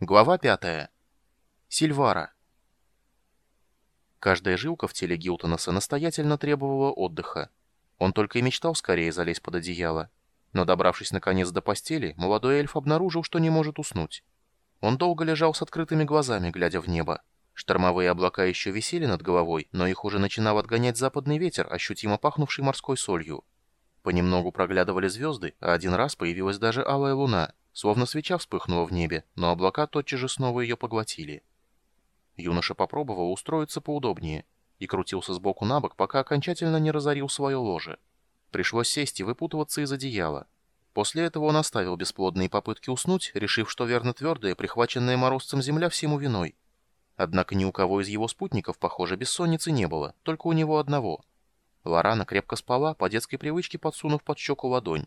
Глава 5. Сильвара. Каждая жилка в теле Гилтонаса настоятельно требовала отдыха. Он только и мечтал скорее залезть под одеяло. Но добравшись наконец до постели, молодой эльф обнаружил, что не может уснуть. Он долго лежал с открытыми глазами, глядя в небо. Штормовые облака еще висели над головой, но их уже начинал отгонять западный ветер, ощутимо пахнувший морской солью. Понемногу проглядывали звезды, а один раз появилась даже алая луна — Словно свеча вспыхнула в небе, но облака тотчас же снова ее поглотили. Юноша попробовал устроиться поудобнее и крутился сбоку на бок, пока окончательно не разорил свое ложе. Пришлось сесть и выпутываться из одеяла. После этого он оставил бесплодные попытки уснуть, решив, что верно твердая, прихваченная морозцем земля всему виной. Однако ни у кого из его спутников, похоже, бессонницы не было, только у него одного. Лорана крепко спала, по детской привычке подсунув под щеку ладонь.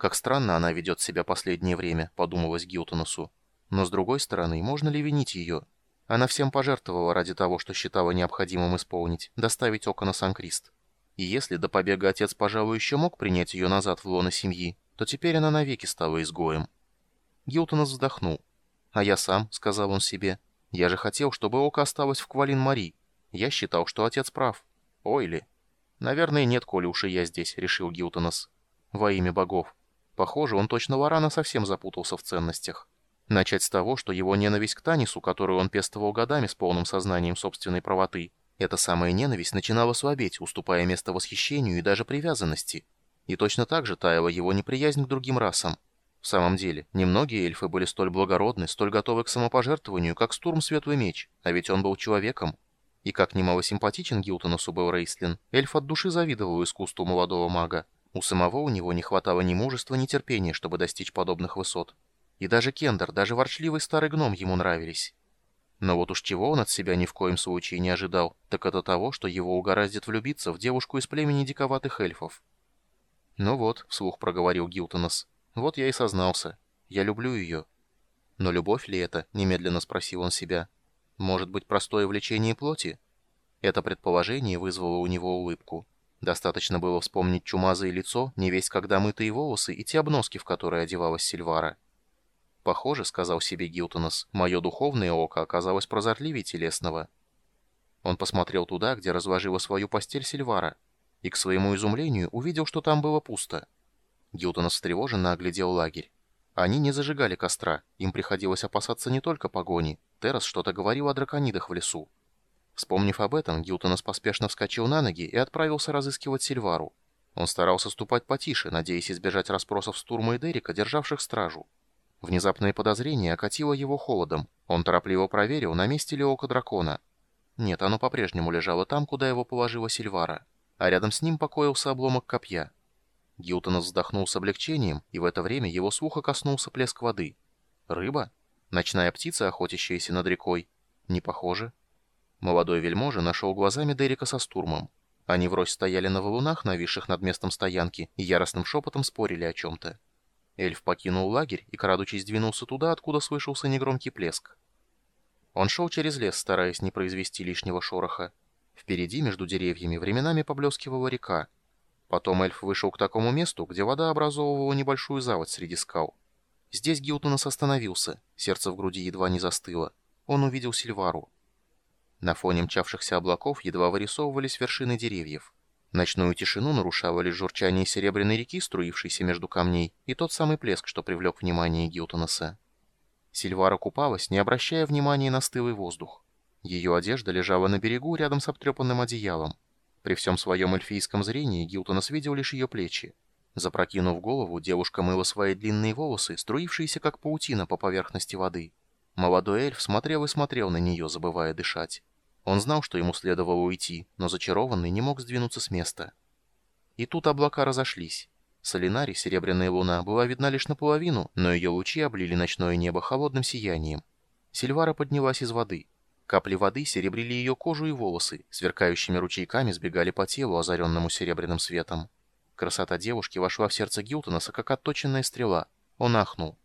Как странно она ведет себя последнее время, подумалось Гилтонусу. Но с другой стороны, можно ли винить ее? Она всем пожертвовала ради того, что считала необходимым исполнить, доставить око на Сан-Крист. И если до побега отец, пожалуй, еще мог принять ее назад в лоно семьи, то теперь она навеки стала изгоем. Гилтонус вздохнул. «А я сам», — сказал он себе, — «я же хотел, чтобы око осталось в Квалин-Мари. Я считал, что отец прав. Ой ли». «Наверное, нет, коли уж и я здесь», — решил Гилтонос. «Во имя богов». Похоже, он точно Варана совсем запутался в ценностях. Начать с того, что его ненависть к Танису, которую он пестовал годами с полным сознанием собственной правоты, эта самая ненависть начинала слабеть, уступая место восхищению и даже привязанности. И точно так же таяла его неприязнь к другим расам. В самом деле, немногие эльфы были столь благородны, столь готовы к самопожертвованию, как Стурм Светлый Меч, а ведь он был человеком. И как немало симпатичен Гилтонусу был Рейслин, эльф от души завидовал искусству молодого мага. У самого у него не хватало ни мужества, ни терпения, чтобы достичь подобных высот. И даже Кендер, даже ворчливый старый гном ему нравились. Но вот уж чего он от себя ни в коем случае не ожидал, так это того, что его угораздит влюбиться в девушку из племени диковатых эльфов. «Ну вот», — вслух проговорил Гилтонос, — «вот я и сознался. Я люблю ее». «Но любовь ли это?» — немедленно спросил он себя. «Может быть, простое влечение плоти?» Это предположение вызвало у него улыбку. Достаточно было вспомнить чумазое лицо, не весь когда мытые волосы и те обноски, в которые одевалась Сильвара. «Похоже», — сказал себе Гилтонос, — «мое духовное око оказалось прозорливее телесного». Он посмотрел туда, где разложила свою постель Сильвара, и, к своему изумлению, увидел, что там было пусто. Гилтонос встревоженно оглядел лагерь. Они не зажигали костра, им приходилось опасаться не только погони. Террас что-то говорил о драконидах в лесу. Вспомнив об этом, Гилтонос поспешно вскочил на ноги и отправился разыскивать Сильвару. Он старался ступать потише, надеясь избежать расспросов Стурма и Дерека, державших стражу. Внезапное подозрение окатило его холодом. Он торопливо проверил, на месте ли око дракона. Нет, оно по-прежнему лежало там, куда его положила Сильвара. А рядом с ним покоился обломок копья. Гилтонос вздохнул с облегчением, и в это время его слуха коснулся плеск воды. Рыба? Ночная птица, охотящаяся над рекой? Не похоже. Молодой вельможа нашел глазами Дерека со стурмом. Они врозь стояли на валунах, нависших над местом стоянки, и яростным шепотом спорили о чем-то. Эльф покинул лагерь и, крадучись, двинулся туда, откуда слышался негромкий плеск. Он шел через лес, стараясь не произвести лишнего шороха. Впереди, между деревьями, временами поблескивала река. Потом эльф вышел к такому месту, где вода образовывала небольшую заводь среди скал. Здесь Гилтонос остановился, сердце в груди едва не застыло. Он увидел Сильвару. На фоне мчавшихся облаков едва вырисовывались вершины деревьев. Ночную тишину нарушало лишь журчание серебряной реки, струившейся между камней, и тот самый плеск, что привлек внимание Гилтонаса. Сильвара купалась, не обращая внимания на стылый воздух. Ее одежда лежала на берегу рядом с обтрепанным одеялом. При всем своем эльфийском зрении Гилтонас видел лишь ее плечи. Запрокинув голову, девушка мыла свои длинные волосы, струившиеся как паутина по поверхности воды. Молодой эльф смотрел и смотрел на нее, забывая дышать. Он знал, что ему следовало уйти, но зачарованный не мог сдвинуться с места. И тут облака разошлись. Солинари, серебряная луна, была видна лишь наполовину, но ее лучи облили ночное небо холодным сиянием. Сильвара поднялась из воды. Капли воды серебрили ее кожу и волосы, сверкающими ручейками сбегали по телу, озаренному серебряным светом. Красота девушки вошла в сердце Гилтонаса, как отточенная стрела. Он ахнул.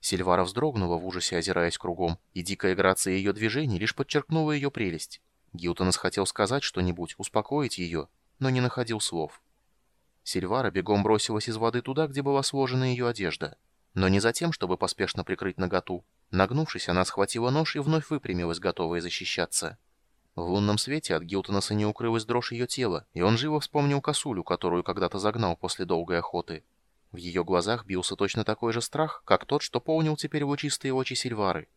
Сильвара вздрогнула в ужасе, озираясь кругом, и дикая грация ее движений лишь подчеркнула ее прелесть. Гилтонес хотел сказать что-нибудь, успокоить ее, но не находил слов. Сильвара бегом бросилась из воды туда, где была сложена ее одежда. Но не за тем, чтобы поспешно прикрыть наготу. Нагнувшись, она схватила нож и вновь выпрямилась, готовая защищаться. В лунном свете от Гилтонаса не укрылась дрожь ее тела, и он живо вспомнил косулю, которую когда-то загнал после долгой охоты. В ее глазах бился точно такой же страх, как тот, что полнил теперь лучистые очи Сильвары.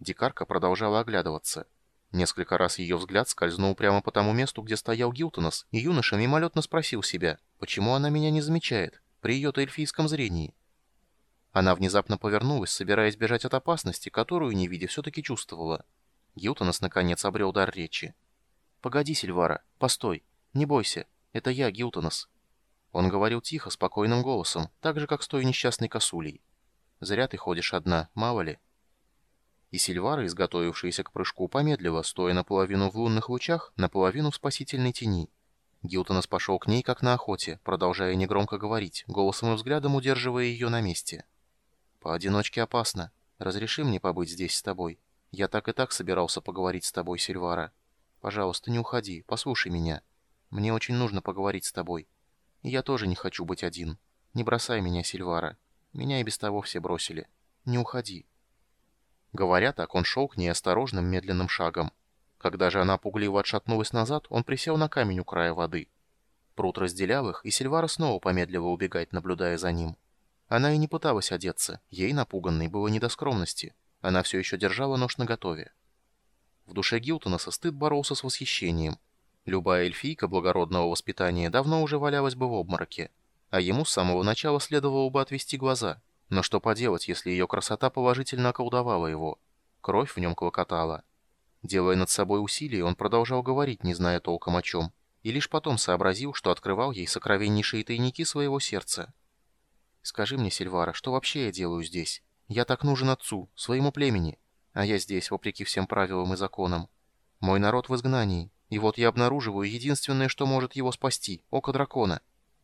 Дикарка продолжала оглядываться. Несколько раз ее взгляд скользнул прямо по тому месту, где стоял Гилтонас, и юноша мимолетно спросил себя, почему она меня не замечает, при ее-то эльфийском зрении. Она внезапно повернулась, собираясь бежать от опасности, которую, не видя, все-таки чувствовала. Гилтонас, наконец, обрел дар речи. «Погоди, Сильвара, постой, не бойся, это я, Гилтонас». Он говорил тихо, спокойным голосом, так же, как с той несчастной косулей. «Зря ты ходишь одна, мало ли». И Сильвара, изготовившаяся к прыжку, помедлила, стоя наполовину в лунных лучах, наполовину в спасительной тени. Гилтонас пошел к ней, как на охоте, продолжая негромко говорить, голосом и взглядом удерживая ее на месте. «Поодиночке опасно. Разреши мне побыть здесь с тобой. Я так и так собирался поговорить с тобой, Сильвара. Пожалуйста, не уходи, послушай меня. Мне очень нужно поговорить с тобой. Я тоже не хочу быть один. Не бросай меня, Сильвара. Меня и без того все бросили. Не уходи». Говоря так, он шел к ней осторожным медленным шагом. Когда же она пугливо отшатнулась назад, он присел на камень у края воды. Пруд разделял их, и Сильвара снова помедлила убегать, наблюдая за ним. Она и не пыталась одеться, ей, напуганной, было не до скромности. Она все еще держала нож наготове. В душе Гилтона со стыд боролся с восхищением. Любая эльфийка благородного воспитания давно уже валялась бы в обмороке, а ему с самого начала следовало бы отвести глаза. Но что поделать, если ее красота положительно околдовала его? Кровь в нем клокотала. Делая над собой усилия, он продолжал говорить, не зная толком о чем, и лишь потом сообразил, что открывал ей сокровеннейшие тайники своего сердца. Скажи мне, Сильвара, что вообще я делаю здесь? Я так нужен отцу, своему племени, а я здесь, вопреки всем правилам и законам. Мой народ в изгнании, и вот я обнаруживаю единственное, что может его спасти — око дракона.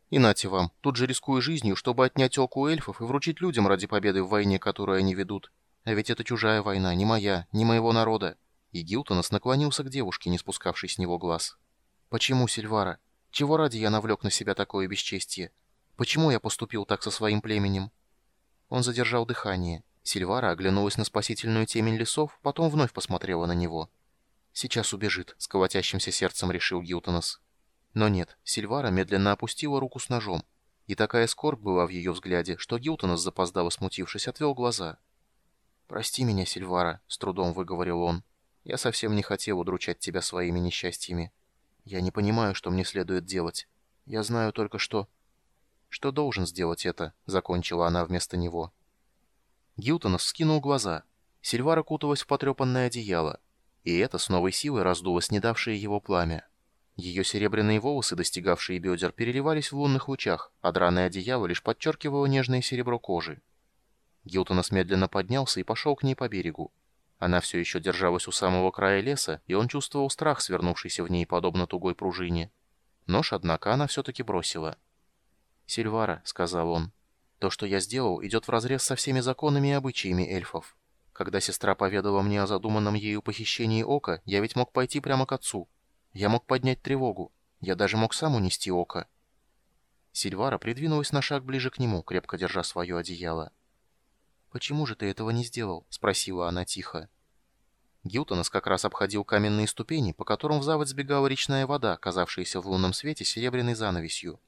И нате вам, тут же рискую жизнью, чтобы отнять око у эльфов и вручить людям ради победы в войне, которую они ведут. А ведь это чужая война, не моя, не моего народа. И Гилтонос наклонился к девушке, не спускавшей с него глаз. «Почему, Сильвара? Чего ради я навлек на себя такое бесчестие? Почему я поступил так со своим племенем?» Он задержал дыхание. Сильвара оглянулась на спасительную темень лесов, потом вновь посмотрела на него. «Сейчас убежит», — с колотящимся сердцем решил Гилтонос. Но нет, Сильвара медленно опустила руку с ножом. И такая скорбь была в ее взгляде, что Гилтонос, запоздало смутившись, отвел глаза. «Прости меня, Сильвара», — с трудом выговорил он. «Я совсем не хотел удручать тебя своими несчастьями. Я не понимаю, что мне следует делать. Я знаю только, что...» «Что должен сделать это?» — закончила она вместо него. Гилтонов скинул глаза. Сильвара куталась в потрепанное одеяло. И это с новой силой раздулось не давшее его пламя. Ее серебряные волосы, достигавшие бедер, переливались в лунных лучах, а драное одеяло лишь подчеркивало нежное серебро кожи. Гилтонос медленно поднялся и пошел к ней по берегу. Она все еще держалась у самого края леса, и он чувствовал страх, свернувшийся в ней, подобно тугой пружине. Нож, однако, она все-таки бросила. «Сильвара», — сказал он, — «то, что я сделал, идет вразрез со всеми законами и обычаями эльфов. Когда сестра поведала мне о задуманном ею похищении ока, я ведь мог пойти прямо к отцу. Я мог поднять тревогу. Я даже мог сам унести око». Сильвара придвинулась на шаг ближе к нему, крепко держа свое одеяло. «Почему же ты этого не сделал?» — спросила она тихо. Гилтонос как раз обходил каменные ступени, по которым в заводь сбегала речная вода, казавшаяся в лунном свете серебряной занавесью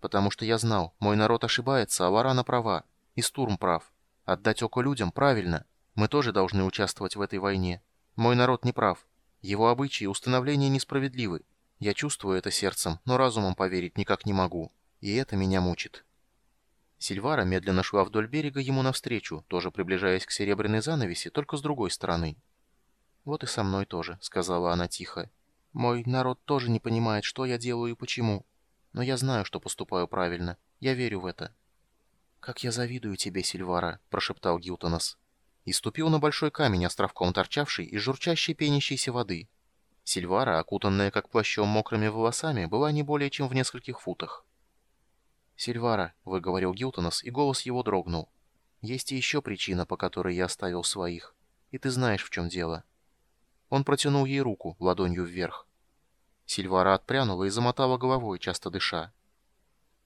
потому что я знал, мой народ ошибается, а Варана права, и Стурм прав. Отдать око людям правильно. Мы тоже должны участвовать в этой войне. Мой народ не прав. Его обычаи и установления несправедливы. Я чувствую это сердцем, но разумом поверить никак не могу. И это меня мучит. Сильвара медленно шла вдоль берега ему навстречу, тоже приближаясь к серебряной занавеси, только с другой стороны. «Вот и со мной тоже», — сказала она тихо. «Мой народ тоже не понимает, что я делаю и почему. Но я знаю, что поступаю правильно. Я верю в это». «Как я завидую тебе, Сильвара», — прошептал Гилтонос. И ступил на большой камень, островком торчавший из журчащей пенящейся воды. Сильвара, окутанная как плащом мокрыми волосами, была не более чем в нескольких футах. «Сильвара», — выговорил Гилтонос, и голос его дрогнул. «Есть и еще причина, по которой я оставил своих. И ты знаешь, в чем дело». Он протянул ей руку, ладонью вверх. Сильвара отпрянула и замотала головой, часто дыша.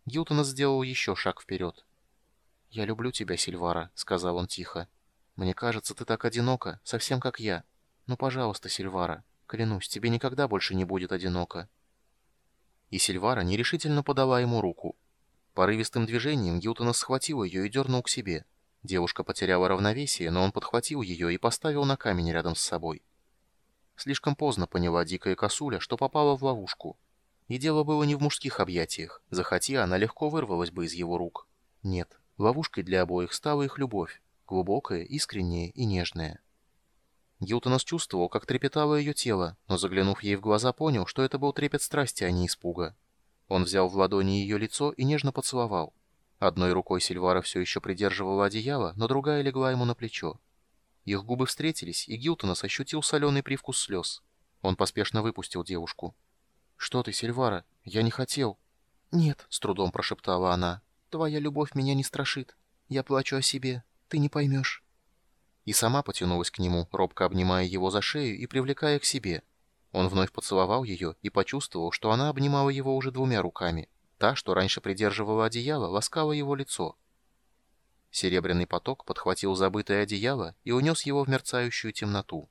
Гилтон сделал еще шаг вперед. «Я люблю тебя, Сильвара», — сказал он тихо. Мне кажется, ты так одинока, совсем как я. Ну, пожалуйста, Сильвара, клянусь, тебе никогда больше не будет одиноко». И Сильвара нерешительно подала ему руку. Порывистым движением Гилтонос схватил ее и дернул к себе. Девушка потеряла равновесие, но он подхватил ее и поставил на камень рядом с собой. Слишком поздно поняла дикая косуля, что попала в ловушку. И дело было не в мужских объятиях. Захоти, она легко вырвалась бы из его рук. Нет, ловушкой для обоих стала их любовь, глубокая, искренняя и нежная. Гилтонос чувствовал, как трепетало ее тело, но, заглянув ей в глаза, понял, что это был трепет страсти, а не испуга. Он взял в ладони ее лицо и нежно поцеловал. Одной рукой Сильвара все еще придерживала одеяло, но другая легла ему на плечо. Их губы встретились, и Гилтонос ощутил соленый привкус слез. Он поспешно выпустил девушку. «Что ты, Сильвара? Я не хотел». «Нет», — с трудом прошептала она. «Твоя любовь меня не страшит. Я плачу о себе. Ты не поймешь» и сама потянулась к нему, робко обнимая его за шею и привлекая к себе. Он вновь поцеловал ее и почувствовал, что она обнимала его уже двумя руками. Та, что раньше придерживала одеяло, ласкала его лицо. Серебряный поток подхватил забытое одеяло и унес его в мерцающую темноту.